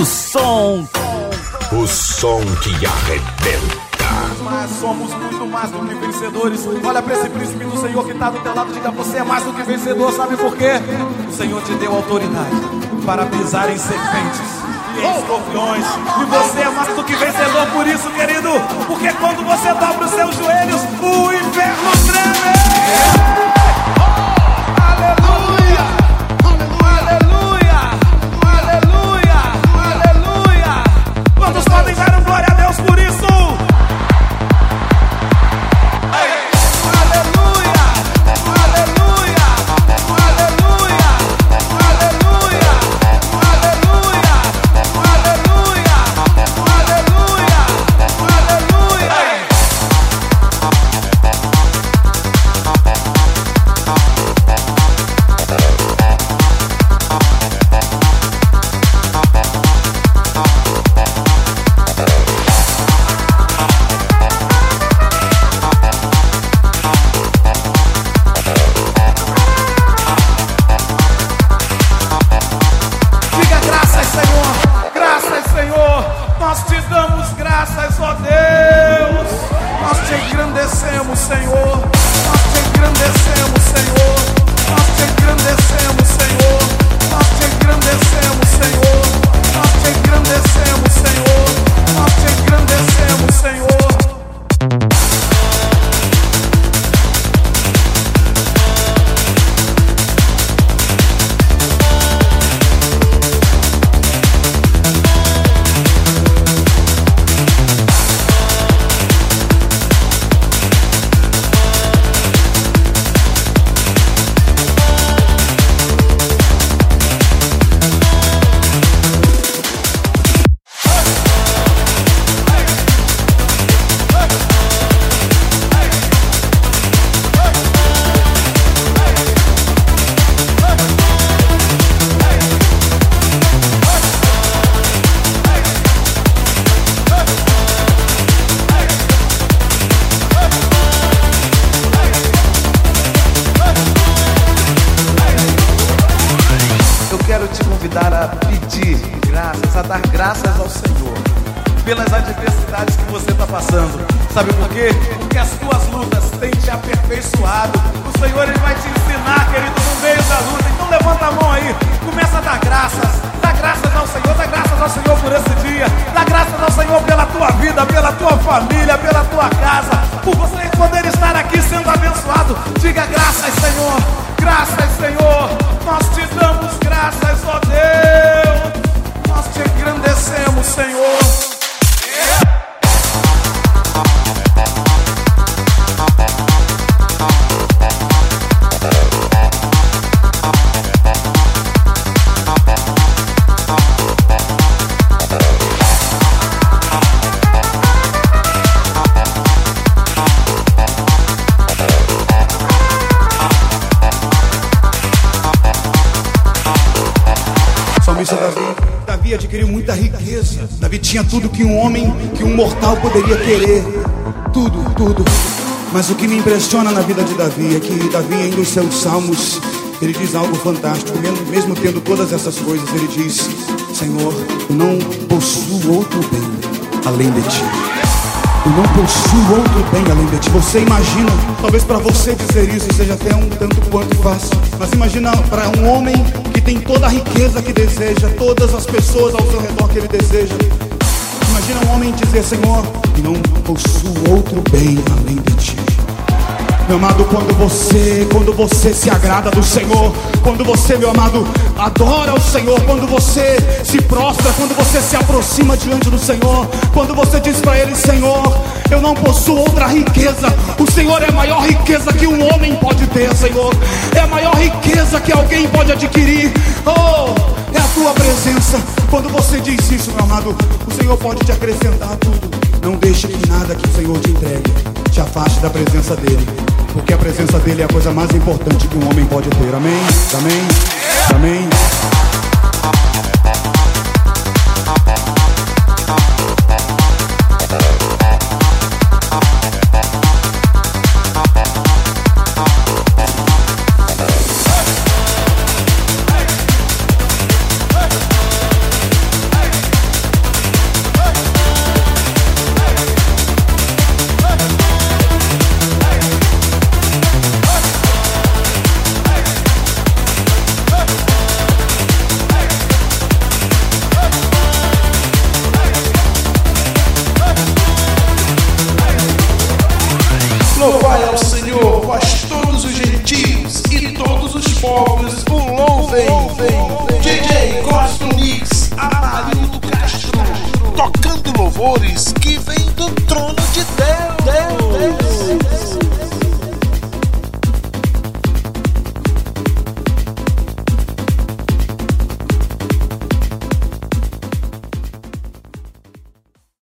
do som. O som que arrebenta. Mas somos muito mais do que vencedores. Olha pra esse príncipe do Senhor que tá do teu lado. Diga, você é mais do que vencedor. Sabe por quê? O Senhor te deu autoridade para pisar em serpentes e em escorpiões. E você é mais do que vencedor por isso, querido. Porque quando você dobra os seus joelhos, o inferno treme. a dar graças ao Senhor pelas adversidades que você está passando. Sabe por quê? Porque as suas lutas têm te aperfeiçoado. O Senhor ele vai te ensinar, querido, no meio da luta. Então levanta a mão aí, começa a dar graças. Dá graças ao Senhor, dá graças ao Senhor por esse dia. Dá graças ao Senhor pela tua vida, pela tua família, pela tua casa. Por você poder estar aqui sendo abençoado. Diga graças, Senhor. Graças, Senhor. Nós te Some be tinha tudo que um homem, que um mortal poderia querer. Tudo, tudo. Mas o que me impressiona na vida de Davi é que Davi, em seus salmos, ele diz algo fantástico. Mesmo tendo todas essas coisas, ele diz: Senhor, eu não possuo outro bem além de ti. Eu não possuo outro bem além de ti. Você imagina, talvez para você dizer isso seja até um tanto quanto fácil. Mas imagina para um homem tem toda a riqueza que deseja, todas as pessoas ao seu redor que ele deseja. Imagina um homem dizer, Senhor, não possuo outro bem além de ti. Meu amado, quando você, quando você se agrada do Senhor, quando você, meu amado, adora o Senhor, quando você se prostra, quando você se aproxima diante do Senhor, quando você diz para Ele, Senhor, eu não possuo outra riqueza, o Senhor é a maior riqueza que um homem pode ter, Senhor, é a maior riqueza que alguém pode adquirir. Oh! É a tua presença. Quando você diz isso, meu amado, o Senhor pode te acrescentar tudo. Não deixe que nada que o Senhor te entregue te afaste da presença dEle. Porque a presença dEle é a coisa mais importante que um homem pode ter. Amém? Amém? Amém? Mix, o Louven, DJ Costa Mix, Amarildo Castro, tocando louvores que vem do trono de Deus. Deus.